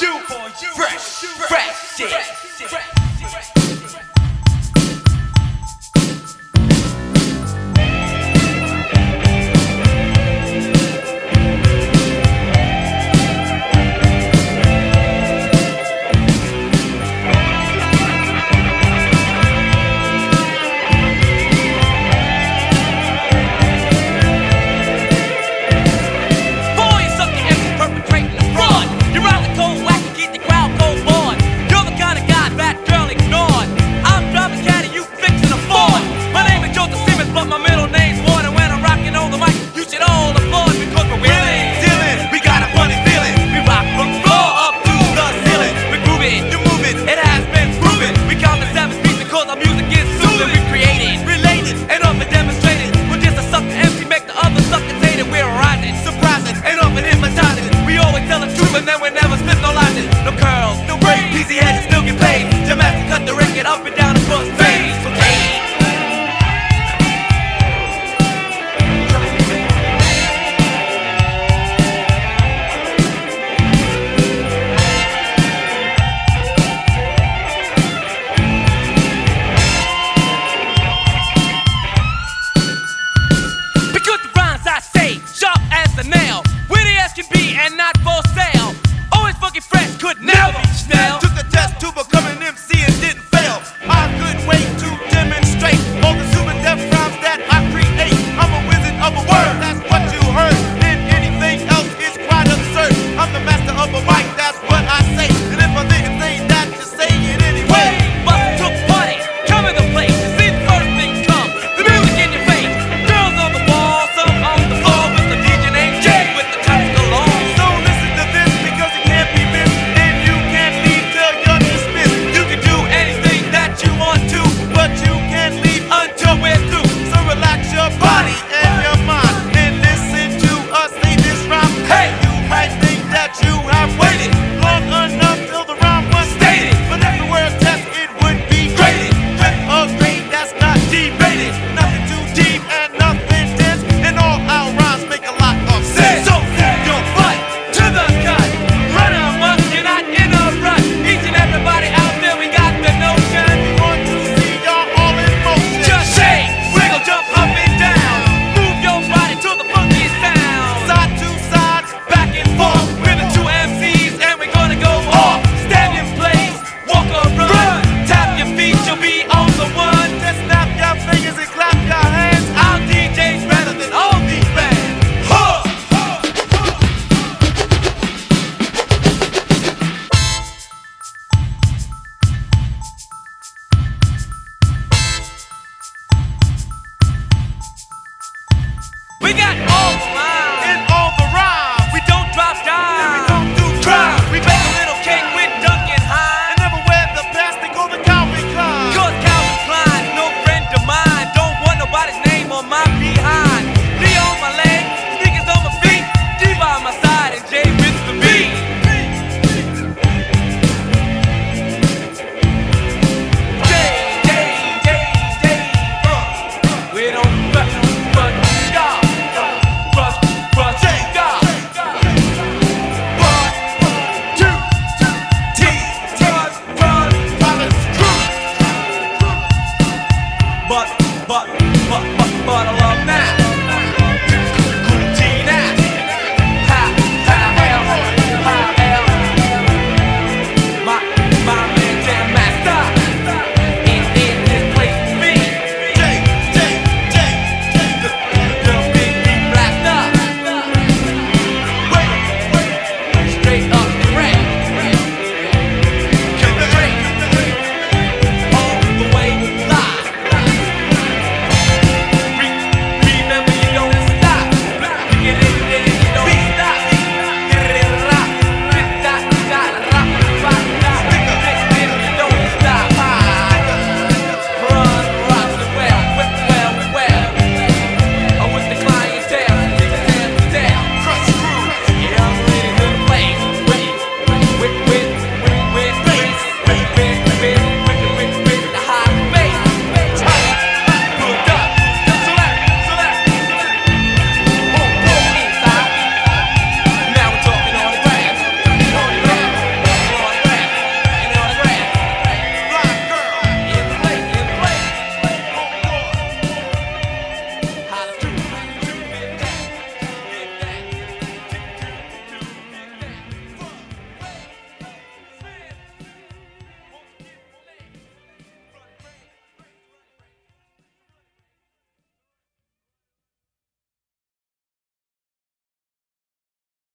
you. Fresh, fresh fresh fresh shit.